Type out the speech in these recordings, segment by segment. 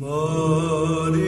Mărire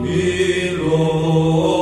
curățește-l